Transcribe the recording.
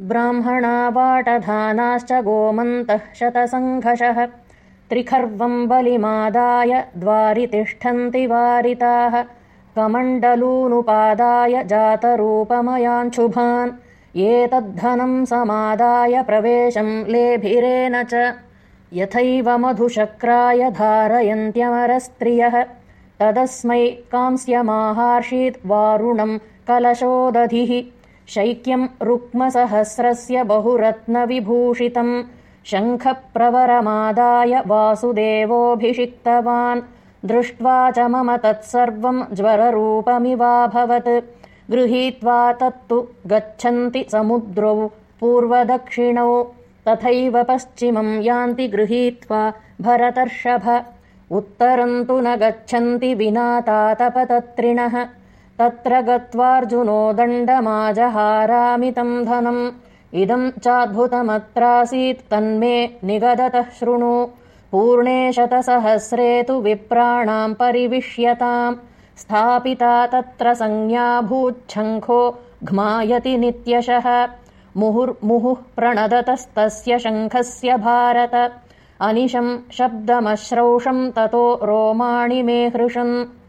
ब्राह्मणा वाटधानाश्च गोमन्तः शतसङ्घषः त्रिखर्वम् बलिमादाय द्वारि तिष्ठन्ति वारिताः कमण्डलूनुपादाय जातरूपमयाञ्शुभान् एतद्धनम् समादाय प्रवेशम् लेभिरेण च। यथैव मधुशक्राय धारयन्त्यमरस्त्रियः तदस्मै कांस्यमाहार्षीत् वारुणम् कलशोदधिः शैक्यम् रुक्मसहस्रस्य बहुरत्नविभूषितम् शङ्खप्रवरमादाय वासुदेवोऽभिषिक्तवान्। दृष्ट्वा च मम तत्सर्वम् ज्वररूपमिवाभवत्। गृहीत्वा तत्तु गच्छन्ति समुद्रौ पूर्वदक्षिणौ। तथैव पश्चिमम् यान्ति गृहीत्वा भरतर्षभ। उत्तरम् तु न गच्छन्ति विना तातपतत्रिणः तत्र गत्वार्जुनो दण्डमाजहारामितम् धनम्। इदम् चाद्भुतमत्रासीत् तन्मे निगदतः शृणु। पूर्णे शतसहस्रे तु विप्राणाम् परिविश्यताम् स्थापिता तत्र संज्ञाभूच्छङ्खो घ्मायति नित्यशः। मुहुर्मुहुः प्रणदतस्तस्य शङ्खस्य भारत। अनिशम् शब्दमश्रौषम् ततो रोमाणि मे हृषन्